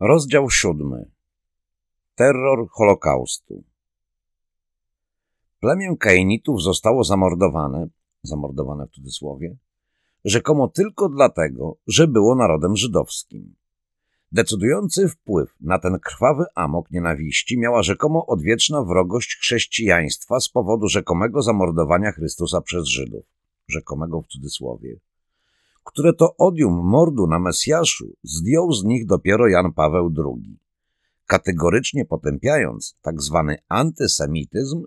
Rozdział siódmy. Terror Holokaustu. Plemię Kainitów zostało zamordowane, zamordowane w cudzysłowie, rzekomo tylko dlatego, że było narodem żydowskim. Decydujący wpływ na ten krwawy amok nienawiści miała rzekomo odwieczna wrogość chrześcijaństwa z powodu rzekomego zamordowania Chrystusa przez Żydów, rzekomego w cudzysłowie, które to odium mordu na Mesjaszu zdjął z nich dopiero Jan Paweł II, kategorycznie potępiając tak zwany antysemityzm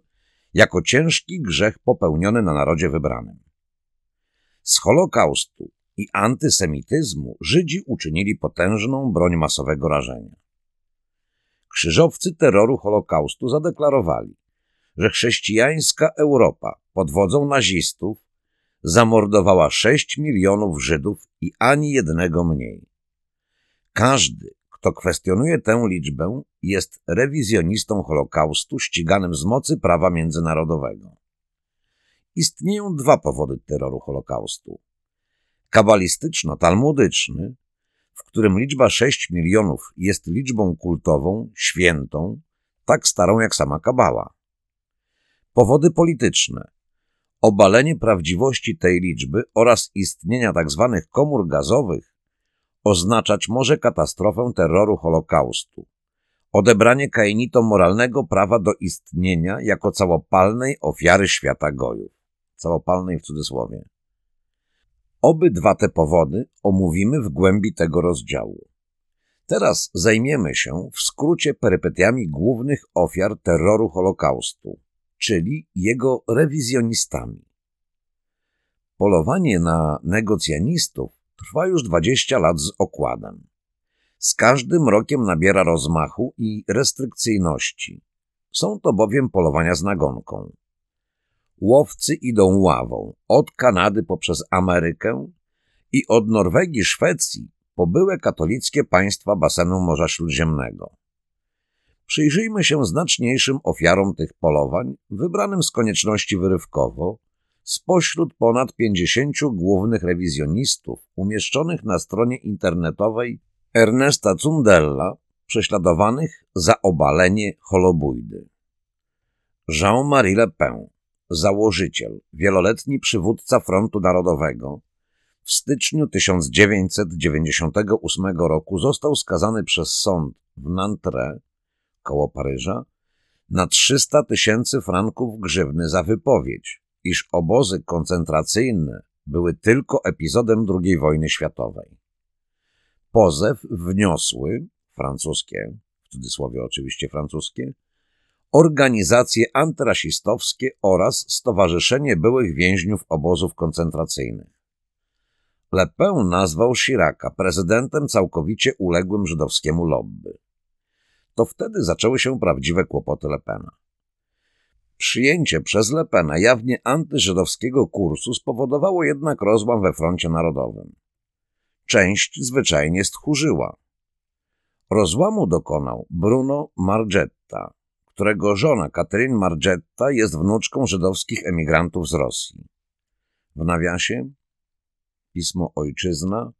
jako ciężki grzech popełniony na narodzie wybranym. Z Holokaustu i antysemityzmu Żydzi uczynili potężną broń masowego rażenia. Krzyżowcy terroru Holokaustu zadeklarowali, że chrześcijańska Europa pod wodzą nazistów zamordowała 6 milionów Żydów i ani jednego mniej. Każdy, kto kwestionuje tę liczbę, jest rewizjonistą Holokaustu ściganym z mocy prawa międzynarodowego. Istnieją dwa powody terroru Holokaustu. Kabalistyczno-talmudyczny, w którym liczba 6 milionów jest liczbą kultową, świętą, tak starą jak sama Kabała. Powody polityczne – Obalenie prawdziwości tej liczby oraz istnienia tzw. Tak komór gazowych oznaczać może katastrofę terroru Holokaustu, odebranie kainitom moralnego prawa do istnienia jako całopalnej ofiary świata gojów. Całopalnej w cudzysłowie. Obydwa te powody omówimy w głębi tego rozdziału. Teraz zajmiemy się w skrócie perypetiami głównych ofiar terroru Holokaustu czyli jego rewizjonistami. Polowanie na negocjanistów trwa już 20 lat z okładem. Z każdym rokiem nabiera rozmachu i restrykcyjności. Są to bowiem polowania z nagonką. Łowcy idą ławą od Kanady poprzez Amerykę i od Norwegii, Szwecji po byłe katolickie państwa basenu Morza Śródziemnego. Przyjrzyjmy się znaczniejszym ofiarom tych polowań, wybranym z konieczności wyrywkowo, spośród ponad 50 głównych rewizjonistów umieszczonych na stronie internetowej Ernesta Zundella, prześladowanych za obalenie holobójdy. Jean-Marie Le Pen, założyciel, wieloletni przywódca Frontu Narodowego, w styczniu 1998 roku został skazany przez sąd w Nanterre koło Paryża na 300 tysięcy franków grzywny za wypowiedź, iż obozy koncentracyjne były tylko epizodem II wojny światowej. Pozew wniosły francuskie, w cudzysłowie oczywiście francuskie, organizacje antyrasistowskie oraz Stowarzyszenie Byłych Więźniów Obozów Koncentracyjnych. Le Pen nazwał Chiraca prezydentem całkowicie uległym żydowskiemu lobby to wtedy zaczęły się prawdziwe kłopoty Lepena. Przyjęcie przez Lepena jawnie antyżydowskiego kursu spowodowało jednak rozłam we froncie narodowym. Część zwyczajnie stchórzyła. Rozłamu dokonał Bruno Margetta, którego żona Catherine Margetta jest wnuczką żydowskich emigrantów z Rosji. W nawiasie Pismo Ojczyzna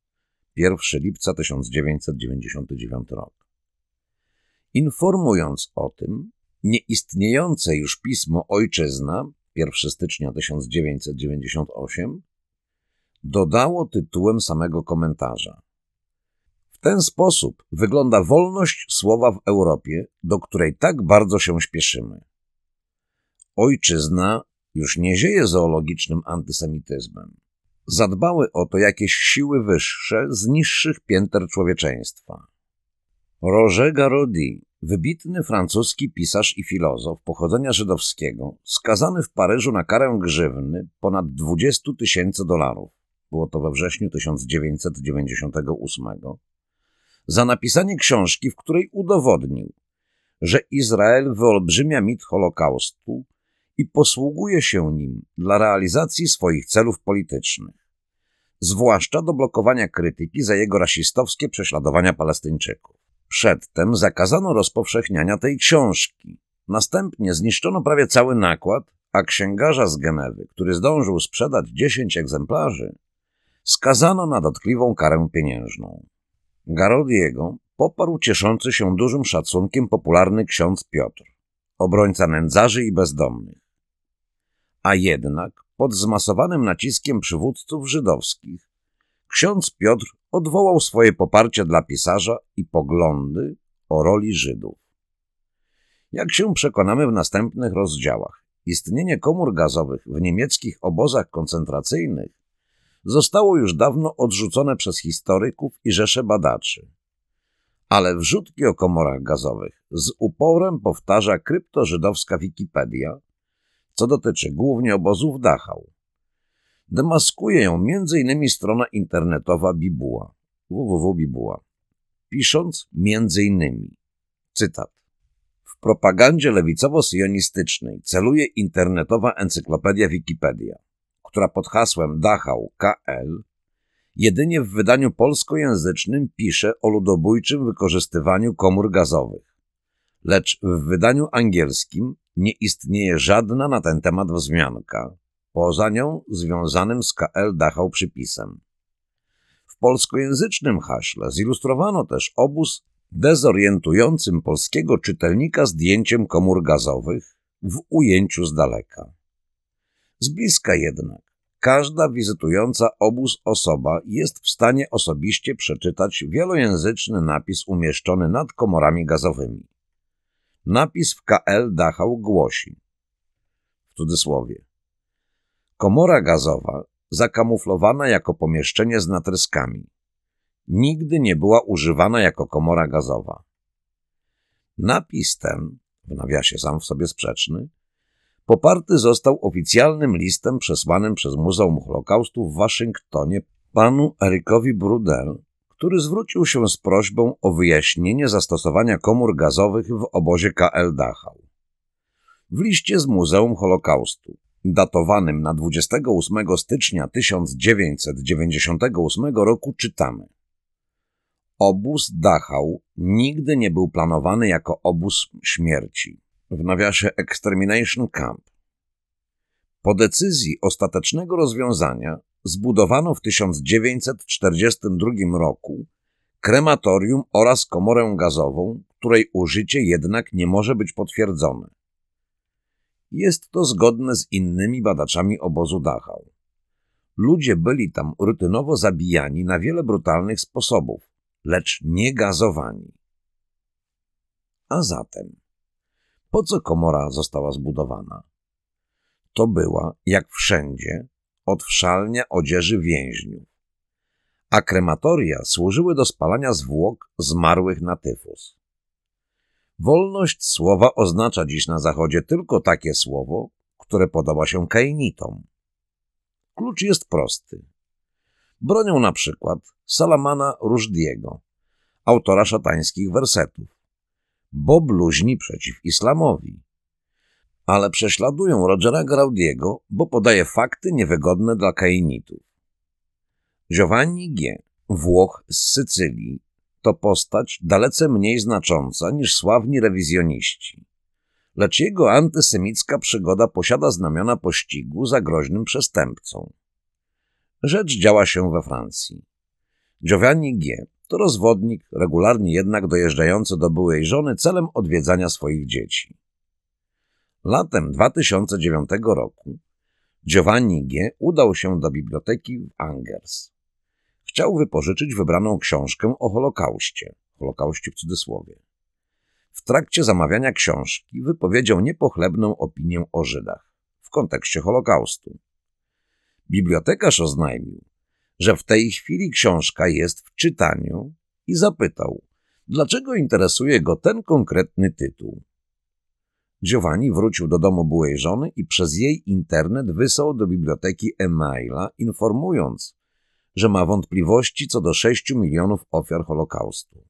1 lipca 1999 rok. Informując o tym, nieistniejące już pismo Ojczyzna 1 stycznia 1998 dodało tytułem samego komentarza. W ten sposób wygląda wolność słowa w Europie, do której tak bardzo się śpieszymy. Ojczyzna już nie zieje zoologicznym antysemityzmem. Zadbały o to jakieś siły wyższe z niższych pięter człowieczeństwa. Roger Garodi, wybitny francuski pisarz i filozof pochodzenia żydowskiego, skazany w Paryżu na karę grzywny ponad 20 tysięcy dolarów, było to we wrześniu 1998, za napisanie książki, w której udowodnił, że Izrael wyolbrzymia mit Holokaustu i posługuje się nim dla realizacji swoich celów politycznych, zwłaszcza do blokowania krytyki za jego rasistowskie prześladowania Palestyńczyków. Przedtem zakazano rozpowszechniania tej książki. Następnie zniszczono prawie cały nakład, a księgarza z Genewy, który zdążył sprzedać 10 egzemplarzy, skazano na dotkliwą karę pieniężną. Garodiego poparł cieszący się dużym szacunkiem popularny ksiądz Piotr, obrońca nędzarzy i bezdomnych. A jednak pod zmasowanym naciskiem przywódców żydowskich ksiądz Piotr odwołał swoje poparcie dla pisarza i poglądy o roli Żydów. Jak się przekonamy w następnych rozdziałach, istnienie komór gazowych w niemieckich obozach koncentracyjnych zostało już dawno odrzucone przez historyków i rzesze badaczy. Ale wrzutki o komorach gazowych z uporem powtarza kryptożydowska Wikipedia, co dotyczy głównie obozów Dachau. Demaskuje ją m.in. strona internetowa Bibuła, www.bibuła, pisząc m.in. cytat w propagandzie lewicowo-sionistycznej celuje internetowa encyklopedia Wikipedia, która pod hasłem Dachau KL jedynie w wydaniu polskojęzycznym pisze o ludobójczym wykorzystywaniu komór gazowych. Lecz w wydaniu angielskim nie istnieje żadna na ten temat wzmianka, poza nią związanym z KL Dachau przypisem. W polskojęzycznym haśle zilustrowano też obóz dezorientującym polskiego czytelnika zdjęciem komór gazowych w ujęciu z daleka. Z bliska jednak każda wizytująca obóz osoba jest w stanie osobiście przeczytać wielojęzyczny napis umieszczony nad komorami gazowymi. Napis w KL Dachau głosi w cudzysłowie Komora gazowa zakamuflowana jako pomieszczenie z natryskami nigdy nie była używana jako komora gazowa. Napis ten, w nawiasie sam w sobie sprzeczny, poparty został oficjalnym listem przesłanym przez Muzeum Holokaustu w Waszyngtonie panu Erikowi Brudel, który zwrócił się z prośbą o wyjaśnienie zastosowania komór gazowych w obozie KL Dachau. W liście z Muzeum Holokaustu, datowanym na 28 stycznia 1998 roku, czytamy – Obóz Dachau nigdy nie był planowany jako obóz śmierci, w nawiasie Extermination Camp. Po decyzji ostatecznego rozwiązania zbudowano w 1942 roku krematorium oraz komorę gazową, której użycie jednak nie może być potwierdzone. Jest to zgodne z innymi badaczami obozu Dachau. Ludzie byli tam rutynowo zabijani na wiele brutalnych sposobów, lecz nie gazowani. A zatem, po co komora została zbudowana? To była, jak wszędzie, odwszalnia odzieży więźniów, a krematoria służyły do spalania zwłok zmarłych na tyfus. Wolność słowa oznacza dziś na Zachodzie tylko takie słowo, które podoba się kainitom. Klucz jest prosty. Bronią na przykład Salamana Rushdiego, autora szatańskich wersetów, bo bluźni przeciw islamowi. Ale prześladują Rogera Graudiego, bo podaje fakty niewygodne dla kainitów. Giovanni G., Włoch z Sycylii, to postać dalece mniej znacząca niż sławni rewizjoniści. Lecz jego antysemicka przygoda posiada znamiona pościgu za groźnym przestępcą. Rzecz działa się we Francji. Giovanni G. to rozwodnik, regularnie jednak dojeżdżający do byłej żony celem odwiedzania swoich dzieci. Latem 2009 roku Giovanni G. udał się do biblioteki w Angers. Chciał wypożyczyć wybraną książkę o Holokauście, Holokauście w cudzysłowie. W trakcie zamawiania książki wypowiedział niepochlebną opinię o Żydach w kontekście Holokaustu. Bibliotekarz oznajmił, że w tej chwili książka jest w czytaniu i zapytał, dlaczego interesuje go ten konkretny tytuł. Giovanni wrócił do domu byłej żony i przez jej internet wysłał do biblioteki e-maila, informując, że ma wątpliwości co do 6 milionów ofiar Holokaustu.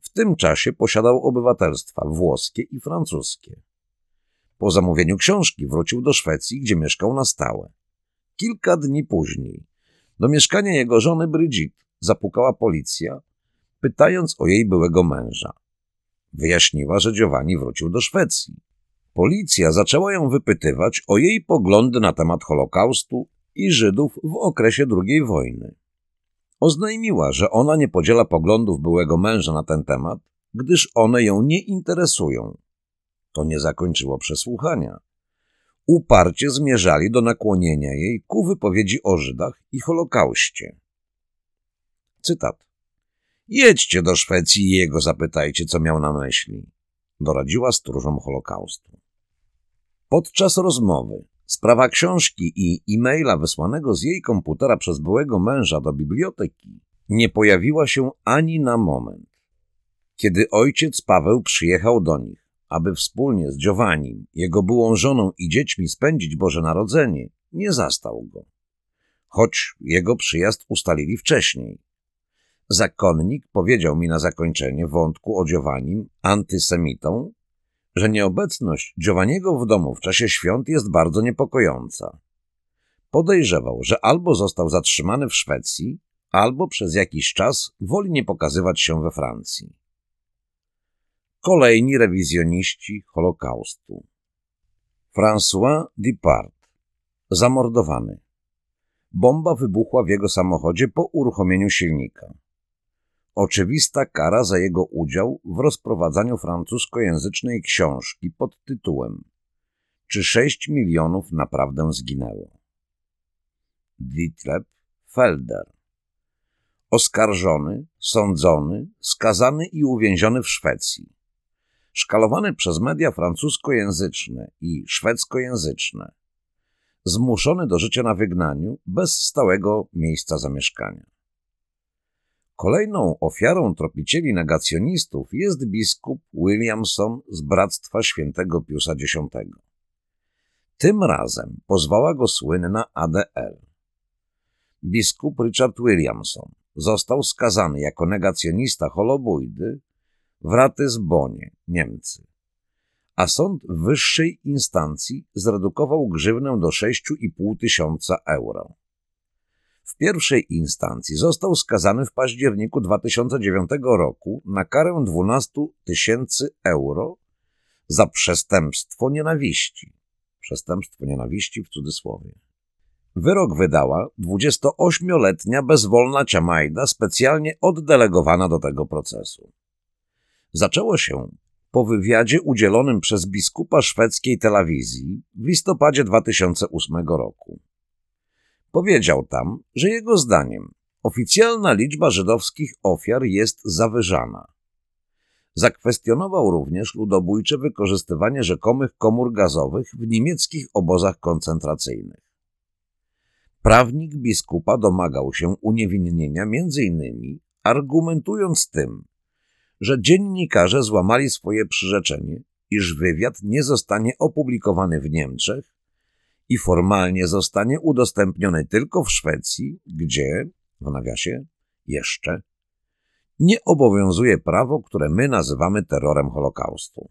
W tym czasie posiadał obywatelstwa włoskie i francuskie. Po zamówieniu książki wrócił do Szwecji, gdzie mieszkał na stałe. Kilka dni później do mieszkania jego żony Bridget zapukała policja, pytając o jej byłego męża. Wyjaśniła, że Giovanni wrócił do Szwecji. Policja zaczęła ją wypytywać o jej poglądy na temat Holokaustu i Żydów w okresie II wojny. Oznajmiła, że ona nie podziela poglądów byłego męża na ten temat, gdyż one ją nie interesują. To nie zakończyło przesłuchania. Uparcie zmierzali do nakłonienia jej ku wypowiedzi o Żydach i Holokauście. Cytat. Jedźcie do Szwecji i jego zapytajcie, co miał na myśli, doradziła stróżom Holokaustu. Podczas rozmowy sprawa książki i e-maila wysłanego z jej komputera przez byłego męża do biblioteki nie pojawiła się ani na moment. Kiedy ojciec Paweł przyjechał do nich, aby wspólnie z Giovannim, jego byłą żoną i dziećmi spędzić Boże Narodzenie, nie zastał go. Choć jego przyjazd ustalili wcześniej. Zakonnik powiedział mi na zakończenie wątku o Giovannim, antysemitą, że nieobecność Giovanniego w domu w czasie świąt jest bardzo niepokojąca. Podejrzewał, że albo został zatrzymany w Szwecji, albo przez jakiś czas woli nie pokazywać się we Francji. Kolejni rewizjoniści Holokaustu. François Dipart, zamordowany. Bomba wybuchła w jego samochodzie po uruchomieniu silnika oczywista kara za jego udział w rozprowadzaniu francuskojęzycznej książki pod tytułem Czy sześć milionów naprawdę zginęło? Dietleb Felder Oskarżony, sądzony, skazany i uwięziony w Szwecji. Szkalowany przez media francuskojęzyczne i szwedzkojęzyczne. Zmuszony do życia na wygnaniu bez stałego miejsca zamieszkania. Kolejną ofiarą tropicieli negacjonistów jest biskup Williamson z Bractwa Świętego Piusa X. Tym razem pozwała go słynna ADL. Biskup Richard Williamson został skazany jako negacjonista holobójdy w Ratysbonie, Niemcy, a sąd wyższej instancji zredukował grzywnę do 6,5 tysiąca euro. W pierwszej instancji został skazany w październiku 2009 roku na karę 12 tysięcy euro za przestępstwo nienawiści. Przestępstwo nienawiści w cudzysłowie. Wyrok wydała 28-letnia bezwolna Ciamajda, specjalnie oddelegowana do tego procesu. Zaczęło się po wywiadzie udzielonym przez biskupa szwedzkiej telewizji w listopadzie 2008 roku. Powiedział tam, że jego zdaniem oficjalna liczba żydowskich ofiar jest zawyżana. Zakwestionował również ludobójcze wykorzystywanie rzekomych komór gazowych w niemieckich obozach koncentracyjnych. Prawnik biskupa domagał się uniewinnienia m.in. argumentując tym, że dziennikarze złamali swoje przyrzeczenie, iż wywiad nie zostanie opublikowany w Niemczech i formalnie zostanie udostępniony tylko w Szwecji, gdzie, w nawiasie, jeszcze nie obowiązuje prawo, które my nazywamy terrorem Holokaustu.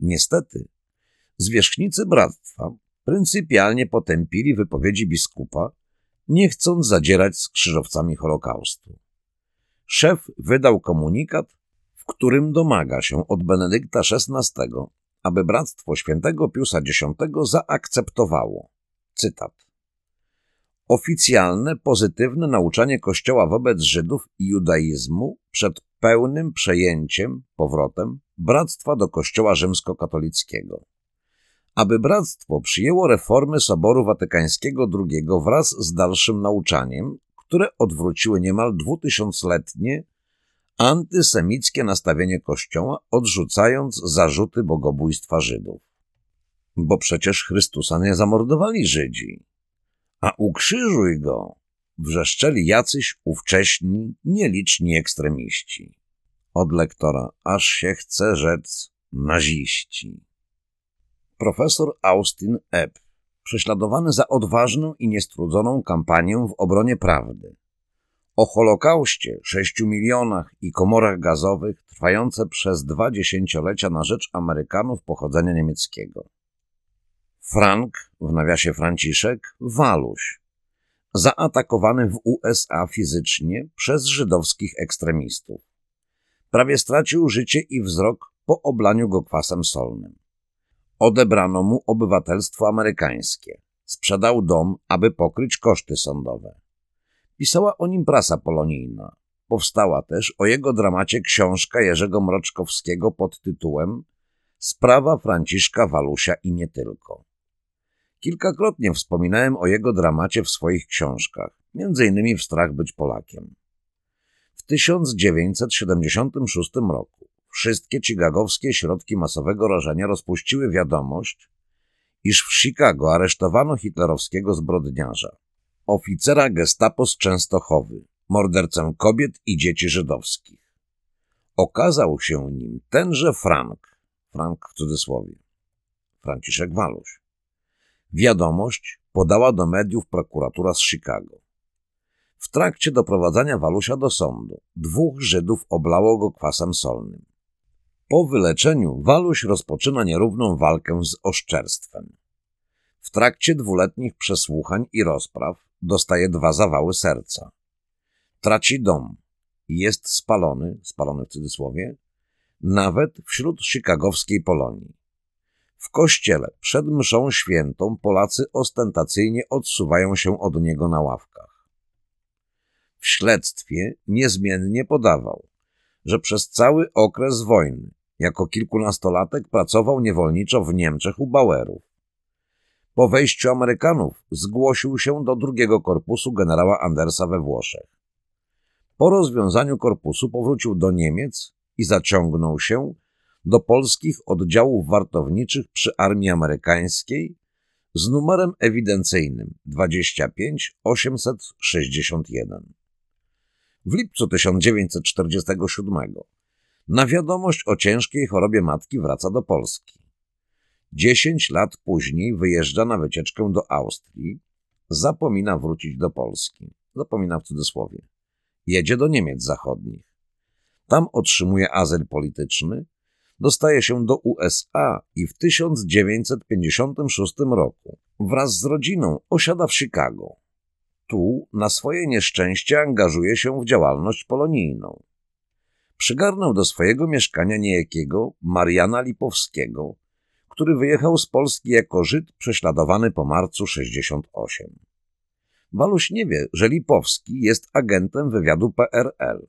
Niestety, zwierzchnicy bractwa pryncypialnie potępili wypowiedzi biskupa, nie chcąc zadzierać z krzyżowcami Holokaustu. Szef wydał komunikat, w którym domaga się od Benedykta XVI aby Bractwo Świętego Piusa X zaakceptowało, cytat, oficjalne, pozytywne nauczanie Kościoła wobec Żydów i judaizmu przed pełnym przejęciem, powrotem, bractwa do Kościoła rzymskokatolickiego. Aby bractwo przyjęło reformy Soboru Watykańskiego II wraz z dalszym nauczaniem, które odwróciły niemal dwutysiącletnie antysemickie nastawienie Kościoła, odrzucając zarzuty bogobójstwa Żydów. Bo przecież Chrystusa nie zamordowali Żydzi. A ukrzyżuj go, wrzeszczeli jacyś ówcześni, nieliczni ekstremiści. Od lektora aż się chce rzec naziści. Profesor Austin Epp, prześladowany za odważną i niestrudzoną kampanię w obronie prawdy, o Holokauście, sześciu milionach i komorach gazowych trwające przez dwa dziesięciolecia na rzecz Amerykanów pochodzenia niemieckiego. Frank, w nawiasie Franciszek, Waluś, zaatakowany w USA fizycznie przez żydowskich ekstremistów. Prawie stracił życie i wzrok po oblaniu go kwasem solnym. Odebrano mu obywatelstwo amerykańskie. Sprzedał dom, aby pokryć koszty sądowe Pisała o nim prasa polonijna. Powstała też o jego dramacie książka Jerzego Mroczkowskiego pod tytułem Sprawa Franciszka Walusia i nie tylko. Kilkakrotnie wspominałem o jego dramacie w swoich książkach, innymi w Strach być Polakiem. W 1976 roku wszystkie chicagowskie środki masowego rażenia rozpuściły wiadomość, iż w Chicago aresztowano hitlerowskiego zbrodniarza, oficera gestapo z Częstochowy, mordercę kobiet i dzieci żydowskich. Okazał się nim tenże Frank, Frank w cudzysłowie, Franciszek Waluś. Wiadomość podała do mediów prokuratura z Chicago. W trakcie doprowadzania Walusia do sądu dwóch Żydów oblało go kwasem solnym. Po wyleczeniu Waluś rozpoczyna nierówną walkę z oszczerstwem. W trakcie dwuletnich przesłuchań i rozpraw dostaje dwa zawały serca. Traci dom jest spalony, spalony w cudzysłowie, nawet wśród chicagowskiej Polonii. W kościele przed mszą świętą Polacy ostentacyjnie odsuwają się od niego na ławkach. W śledztwie niezmiennie podawał, że przez cały okres wojny jako kilkunastolatek pracował niewolniczo w Niemczech u Bauerów. Po wejściu Amerykanów zgłosił się do drugiego korpusu generała Andersa we Włoszech. Po rozwiązaniu korpusu powrócił do Niemiec i zaciągnął się do polskich oddziałów wartowniczych przy armii amerykańskiej z numerem ewidencyjnym 25861. W lipcu 1947 na wiadomość o ciężkiej chorobie matki wraca do Polski. Dziesięć lat później wyjeżdża na wycieczkę do Austrii, zapomina wrócić do Polski. Zapomina w cudzysłowie. Jedzie do Niemiec Zachodnich. Tam otrzymuje azyl polityczny, dostaje się do USA i w 1956 roku wraz z rodziną osiada w Chicago. Tu na swoje nieszczęście angażuje się w działalność polonijną. Przygarnął do swojego mieszkania niejakiego Mariana Lipowskiego, który wyjechał z Polski jako Żyd prześladowany po marcu 68. Waluś nie wie, że Lipowski jest agentem wywiadu PRL.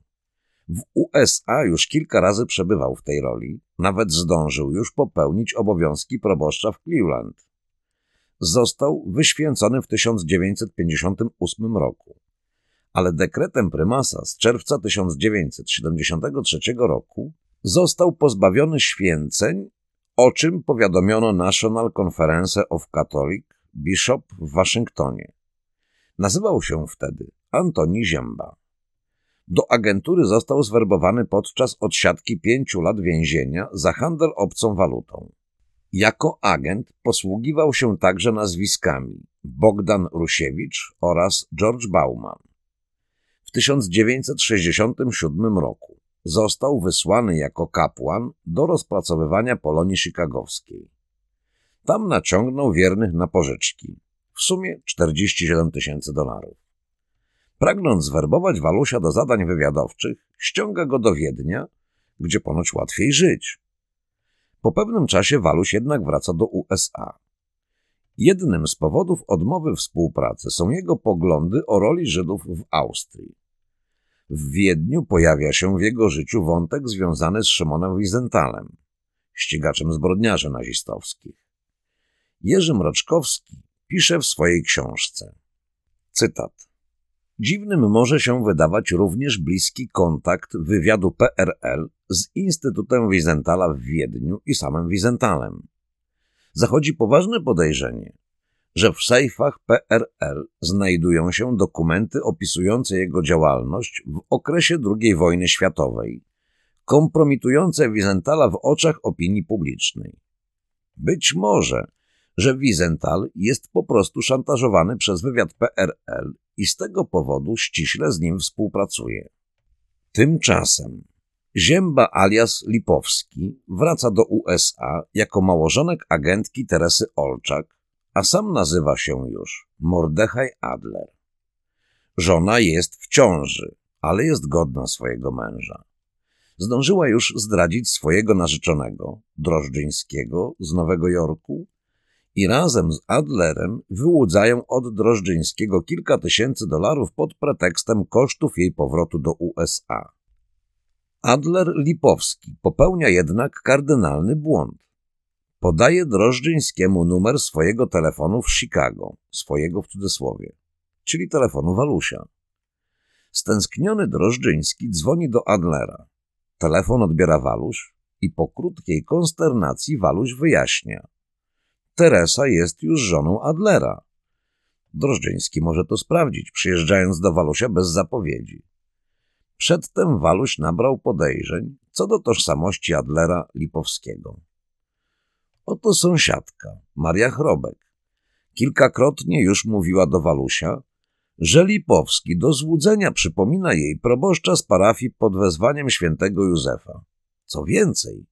W USA już kilka razy przebywał w tej roli, nawet zdążył już popełnić obowiązki proboszcza w Cleveland. Został wyświęcony w 1958 roku, ale dekretem prymasa z czerwca 1973 roku został pozbawiony święceń, o czym powiadomiono National Conference of Catholic Bishop w Waszyngtonie. Nazywał się wtedy Antoni Zięba. Do agentury został zwerbowany podczas odsiadki pięciu lat więzienia za handel obcą walutą. Jako agent posługiwał się także nazwiskami Bogdan Rusiewicz oraz George Bauman. W 1967 roku został wysłany jako kapłan do rozpracowywania Polonii Chicagowskiej. Tam naciągnął wiernych na pożyczki, w sumie 47 tysięcy dolarów. Pragnąc zwerbować Walusia do zadań wywiadowczych, ściąga go do Wiednia, gdzie ponoć łatwiej żyć. Po pewnym czasie Waluś jednak wraca do USA. Jednym z powodów odmowy współpracy są jego poglądy o roli Żydów w Austrii. W Wiedniu pojawia się w jego życiu wątek związany z Szymonem Wiesentalem, ścigaczem zbrodniarzy nazistowskich. Jerzy Mroczkowski pisze w swojej książce. Cytat. Dziwnym może się wydawać również bliski kontakt wywiadu PRL z Instytutem Wizentala w Wiedniu i samym Wizentalem. Zachodzi poważne podejrzenie, że w sejfach PRL znajdują się dokumenty opisujące jego działalność w okresie II wojny światowej, kompromitujące Wizentala w oczach opinii publicznej. Być może że Wiesenthal jest po prostu szantażowany przez wywiad PRL i z tego powodu ściśle z nim współpracuje. Tymczasem Zięba alias Lipowski wraca do USA jako małożonek agentki Teresy Olczak, a sam nazywa się już Mordechaj Adler. Żona jest w ciąży, ale jest godna swojego męża. Zdążyła już zdradzić swojego narzeczonego, Drożdżyńskiego, z Nowego Jorku i razem z Adlerem wyłudzają od Drożdżyńskiego kilka tysięcy dolarów pod pretekstem kosztów jej powrotu do USA. Adler Lipowski popełnia jednak kardynalny błąd. Podaje Drożdżyńskiemu numer swojego telefonu w Chicago, swojego w cudzysłowie, czyli telefonu Walusia. Stęskniony Drożdżyński dzwoni do Adlera. Telefon odbiera Waluś i po krótkiej konsternacji Waluś wyjaśnia. Teresa jest już żoną Adlera. Drożdżyński może to sprawdzić, przyjeżdżając do Walusia bez zapowiedzi. Przedtem Waluś nabrał podejrzeń co do tożsamości Adlera Lipowskiego. Oto sąsiadka, Maria Chrobek. Kilkakrotnie już mówiła do Walusia, że Lipowski do złudzenia przypomina jej proboszcza z parafii pod wezwaniem świętego Józefa. Co więcej,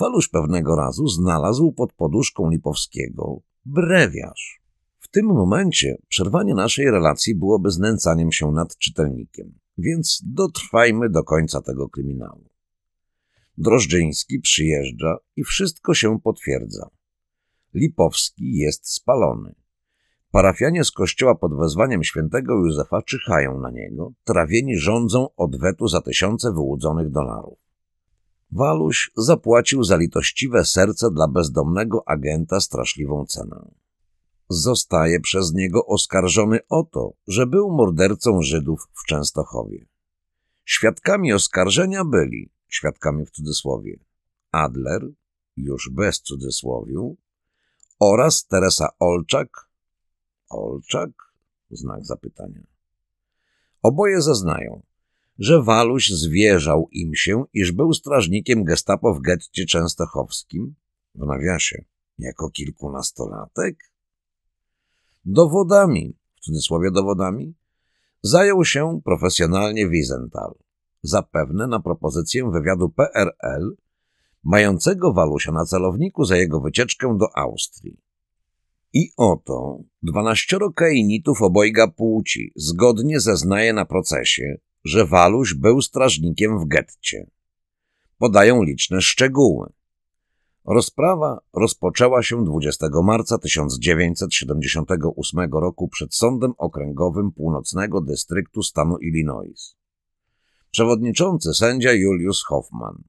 Waluś pewnego razu znalazł pod poduszką Lipowskiego brewiarz. W tym momencie przerwanie naszej relacji byłoby znęcaniem się nad czytelnikiem, więc dotrwajmy do końca tego kryminału. Drożdżyński przyjeżdża i wszystko się potwierdza. Lipowski jest spalony. Parafianie z kościoła pod wezwaniem świętego Józefa czyhają na niego, trawieni rządzą odwetu za tysiące wyłudzonych dolarów. Waluś zapłacił za litościwe serce dla bezdomnego agenta straszliwą cenę. Zostaje przez niego oskarżony o to, że był mordercą Żydów w Częstochowie. Świadkami oskarżenia byli, świadkami w cudzysłowie, Adler, już bez cudzysłowiu, oraz Teresa Olczak, Olczak? Znak zapytania. Oboje zeznają, że Waluś zwierzał im się, iż był strażnikiem gestapo w getcie częstochowskim, w nawiasie, jako kilkunastolatek? Dowodami, w cudzysłowie dowodami, zajął się profesjonalnie Wiesenthal, zapewne na propozycję wywiadu PRL, mającego Walusia na celowniku za jego wycieczkę do Austrii. I oto dwanaścioro kainitów obojga płci zgodnie zeznaje na procesie, że Waluś był strażnikiem w getcie. Podają liczne szczegóły. Rozprawa rozpoczęła się 20 marca 1978 roku przed Sądem Okręgowym Północnego Dystryktu stanu Illinois. Przewodniczący sędzia Julius Hoffman.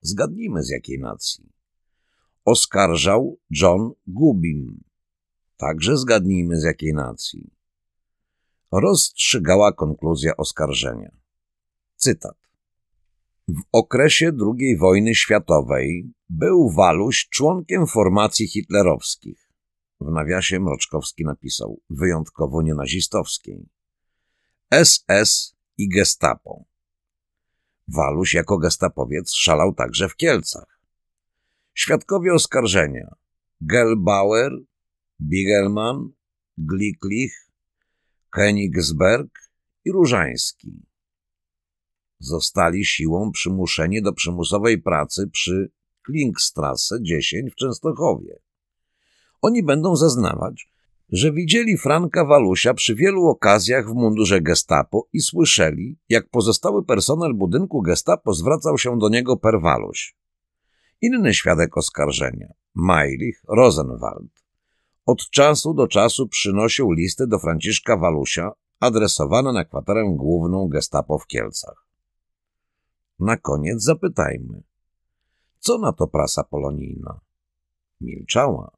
Zgadnijmy z jakiej nacji. Oskarżał John Gubin. Także zgadnijmy z jakiej nacji. Rozstrzygała konkluzja oskarżenia. Cytat. W okresie II wojny światowej był Waluś członkiem formacji hitlerowskich. W nawiasie Mroczkowski napisał wyjątkowo nienazistowskiej. SS i Gestapo. Waluś jako gestapowiec szalał także w Kielcach. Świadkowie oskarżenia Gelbauer, Bigelman, Gliklich, Königsberg i Różański zostali siłą przymuszeni do przymusowej pracy przy Klingstrasse 10 w Częstochowie. Oni będą zeznawać, że widzieli Franka Walusia przy wielu okazjach w mundurze gestapo i słyszeli, jak pozostały personel budynku gestapo zwracał się do niego per Waluś. Inny świadek oskarżenia, Majlich Rosenwald, od czasu do czasu przynosił listy do Franciszka Walusia adresowane na kwaterę główną gestapo w Kielcach. Na koniec zapytajmy, co na to prasa polonijna? Milczała.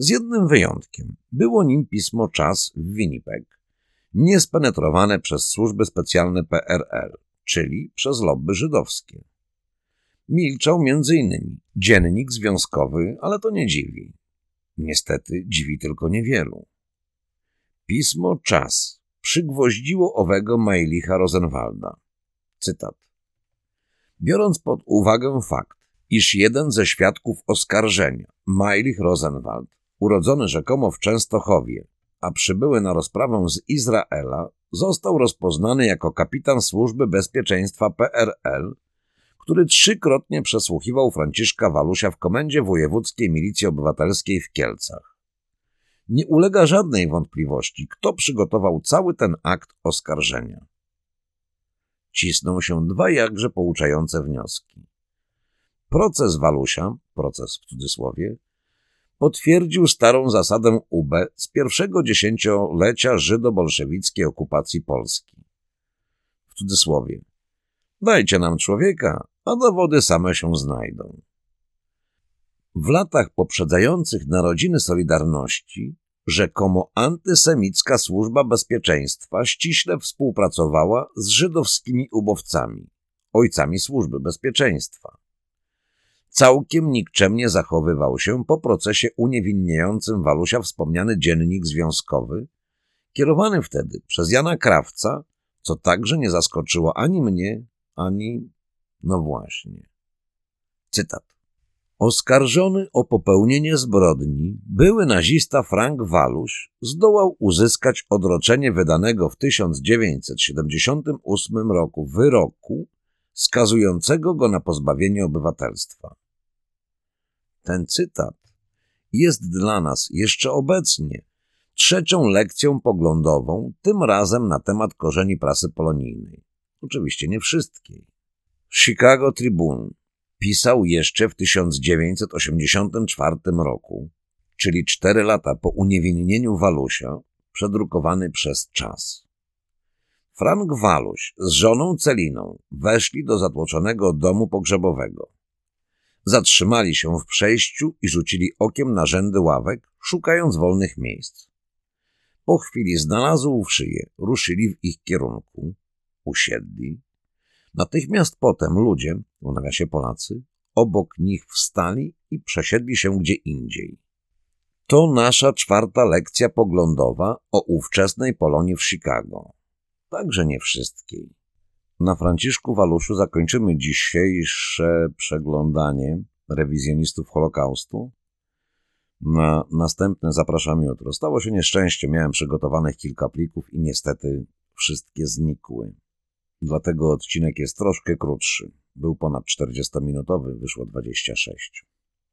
Z jednym wyjątkiem. Było nim pismo Czas w Winnipeg, niespenetrowane przez służby specjalne PRL, czyli przez lobby żydowskie. Milczał innymi dziennik związkowy, ale to nie dziwi. Niestety dziwi tylko niewielu. Pismo Czas przygwoździło owego Majlicha Rosenwalda. Cytat. Biorąc pod uwagę fakt, iż jeden ze świadków oskarżenia, Majlich Rosenwald, urodzony rzekomo w Częstochowie, a przybyły na rozprawę z Izraela, został rozpoznany jako kapitan Służby Bezpieczeństwa PRL, który trzykrotnie przesłuchiwał Franciszka Walusia w Komendzie Wojewódzkiej Milicji Obywatelskiej w Kielcach. Nie ulega żadnej wątpliwości, kto przygotował cały ten akt oskarżenia cisną się dwa jakże pouczające wnioski. Proces Walusia, proces w cudzysłowie, potwierdził starą zasadę UB z pierwszego dziesięciolecia żydo-bolszewickiej okupacji Polski. W cudzysłowie. Dajcie nam człowieka, a dowody same się znajdą. W latach poprzedzających narodziny Solidarności rzekomo antysemicka służba bezpieczeństwa ściśle współpracowała z żydowskimi ubowcami, ojcami służby bezpieczeństwa. Całkiem nikczemnie zachowywał się po procesie uniewinniającym Walusia wspomniany dziennik związkowy, kierowany wtedy przez Jana Krawca, co także nie zaskoczyło ani mnie, ani... no właśnie. Cytat. Oskarżony o popełnienie zbrodni, były nazista Frank Waluś zdołał uzyskać odroczenie wydanego w 1978 roku wyroku skazującego go na pozbawienie obywatelstwa. Ten cytat jest dla nas jeszcze obecnie trzecią lekcją poglądową, tym razem na temat korzeni prasy polonijnej. Oczywiście nie wszystkiej. Chicago Tribune pisał jeszcze w 1984 roku, czyli cztery lata po uniewinnieniu Walusia, przedrukowany przez czas. Frank Waluś z żoną Celiną weszli do zatłoczonego domu pogrzebowego. Zatrzymali się w przejściu i rzucili okiem na rzędy ławek, szukając wolnych miejsc. Po chwili znalazł w szyję, ruszyli w ich kierunku, usiedli, Natychmiast potem ludzie, w nawiasie Polacy, obok nich wstali i przesiedli się gdzie indziej. To nasza czwarta lekcja poglądowa o ówczesnej Polonii w Chicago. Także nie wszystkiej. Na Franciszku Waluszu zakończymy dzisiejsze przeglądanie rewizjonistów Holokaustu. Na następne zapraszam jutro. Stało się nieszczęście, miałem przygotowanych kilka plików i niestety wszystkie znikły. Dlatego odcinek jest troszkę krótszy. Był ponad 40-minutowy, wyszło 26.